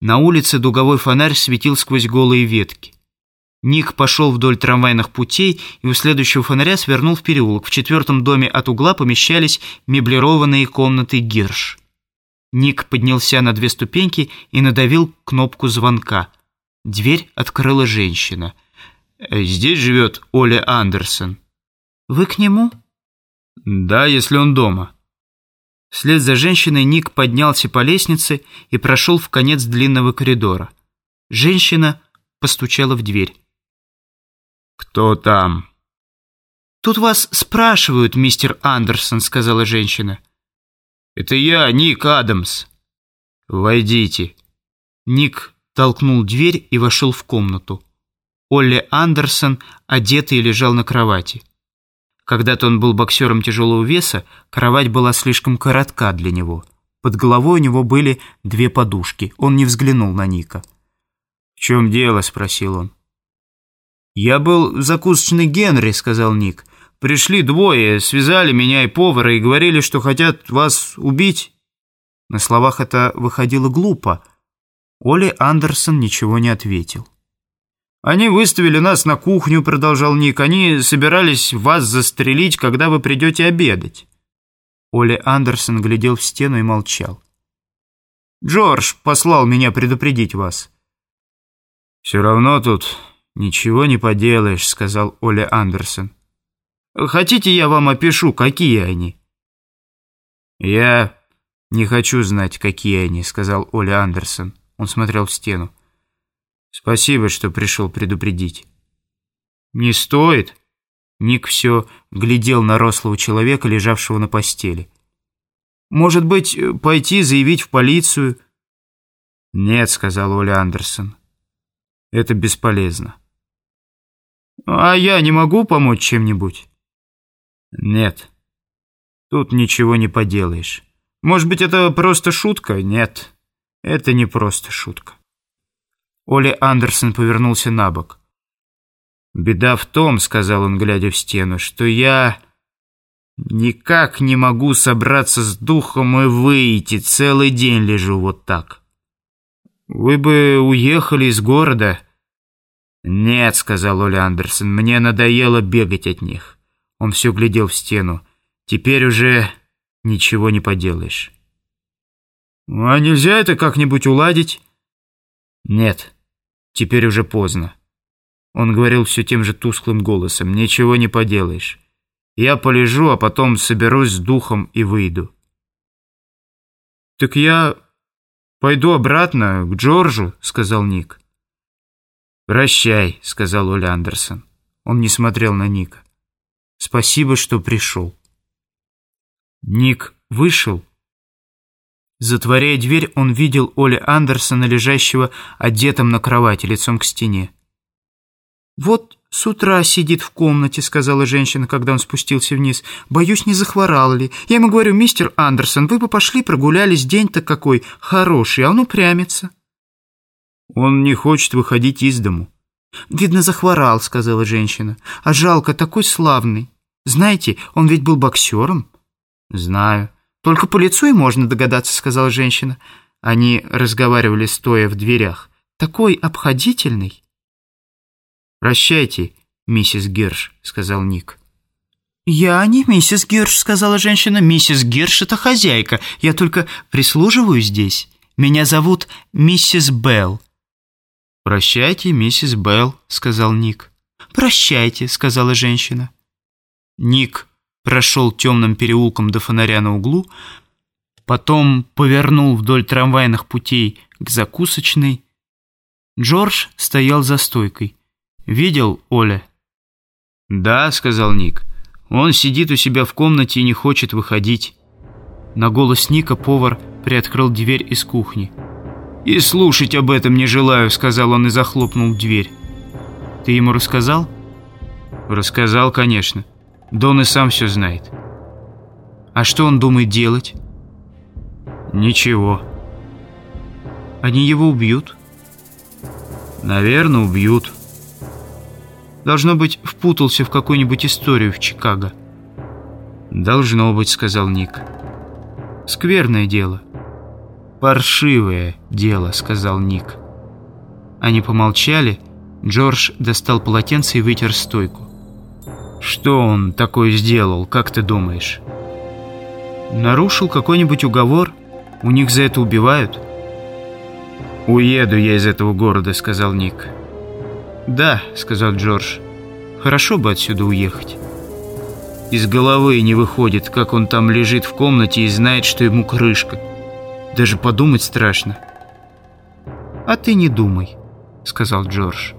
На улице дуговой фонарь светил сквозь голые ветки. Ник пошел вдоль трамвайных путей и у следующего фонаря свернул в переулок. В четвертом доме от угла помещались меблированные комнаты Гирш. Ник поднялся на две ступеньки и надавил кнопку звонка. Дверь открыла женщина. «Э, «Здесь живет Оля Андерсон». «Вы к нему?» «Да, если он дома». Вслед за женщиной Ник поднялся по лестнице и прошел в конец длинного коридора. Женщина постучала в дверь. «Кто там?» «Тут вас спрашивают, мистер Андерсон», — сказала женщина. «Это я, Ник Адамс». «Войдите». Ник толкнул дверь и вошел в комнату. Олли Андерсон, одетый, лежал на кровати. Когда-то он был боксером тяжелого веса, кровать была слишком коротка для него. Под головой у него были две подушки. Он не взглянул на Ника. «В чем дело?» – спросил он. «Я был в закусочной Генри», – сказал Ник. «Пришли двое, связали меня и повара и говорили, что хотят вас убить». На словах это выходило глупо. Оли Андерсон ничего не ответил. «Они выставили нас на кухню», — продолжал Ник. «Они собирались вас застрелить, когда вы придете обедать». Оли Андерсон глядел в стену и молчал. «Джордж послал меня предупредить вас». «Все равно тут ничего не поделаешь», — сказал Оли Андерсон. «Хотите, я вам опишу, какие они?» «Я не хочу знать, какие они», — сказал Оли Андерсон. Он смотрел в стену. Спасибо, что пришел предупредить. Не стоит. Ник все глядел на рослого человека, лежавшего на постели. Может быть, пойти заявить в полицию? Нет, сказал Оля Андерсон. Это бесполезно. А я не могу помочь чем-нибудь? Нет. Тут ничего не поделаешь. Может быть, это просто шутка? Нет, это не просто шутка. Оли Андерсон повернулся на бок. «Беда в том, — сказал он, глядя в стену, — что я никак не могу собраться с духом и выйти. Целый день лежу вот так. Вы бы уехали из города?» «Нет, — сказал Оли Андерсон, — мне надоело бегать от них». Он все глядел в стену. «Теперь уже ничего не поделаешь». «А нельзя это как-нибудь уладить?» «Нет». Теперь уже поздно. Он говорил все тем же тусклым голосом. «Ничего не поделаешь. Я полежу, а потом соберусь с духом и выйду». «Так я пойду обратно к Джорджу», — сказал Ник. «Прощай», — сказал Оля Андерсон. Он не смотрел на Ника. «Спасибо, что пришел». Ник вышел Затворяя дверь, он видел Оли Андерсона, лежащего одетым на кровати, лицом к стене. «Вот с утра сидит в комнате», — сказала женщина, когда он спустился вниз. «Боюсь, не захворал ли. Я ему говорю, мистер Андерсон, вы бы пошли прогулялись, день-то какой хороший, а он упрямится». «Он не хочет выходить из дому». «Видно, захворал», — сказала женщина. «А жалко, такой славный. Знаете, он ведь был боксером». «Знаю». «Только по лицу и можно догадаться», — сказала женщина. Они разговаривали, стоя в дверях. «Такой обходительный». «Прощайте, миссис Герш», — сказал Ник. «Я не миссис Герш», — сказала женщина. «Миссис Герш — это хозяйка. Я только прислуживаю здесь. Меня зовут миссис Белл». «Прощайте, миссис Белл», — сказал Ник. «Прощайте», — сказала женщина. Ник прошел темным переулком до фонаря на углу, потом повернул вдоль трамвайных путей к закусочной. Джордж стоял за стойкой. «Видел Оля?» «Да», — сказал Ник. «Он сидит у себя в комнате и не хочет выходить». На голос Ника повар приоткрыл дверь из кухни. «И слушать об этом не желаю», — сказал он и захлопнул дверь. «Ты ему рассказал?» «Рассказал, конечно». Дон и сам все знает. А что он думает делать? Ничего. Они его убьют? Наверное, убьют. Должно быть, впутался в какую-нибудь историю в Чикаго. Должно быть, сказал Ник. Скверное дело. «Паршивое дело», — сказал Ник. Они помолчали. Джордж достал полотенце и вытер стойку. «Что он такое сделал, как ты думаешь?» «Нарушил какой-нибудь уговор? У них за это убивают?» «Уеду я из этого города», — сказал Ник. «Да», — сказал Джордж. «Хорошо бы отсюда уехать». Из головы не выходит, как он там лежит в комнате и знает, что ему крышка. Даже подумать страшно. «А ты не думай», — сказал Джордж.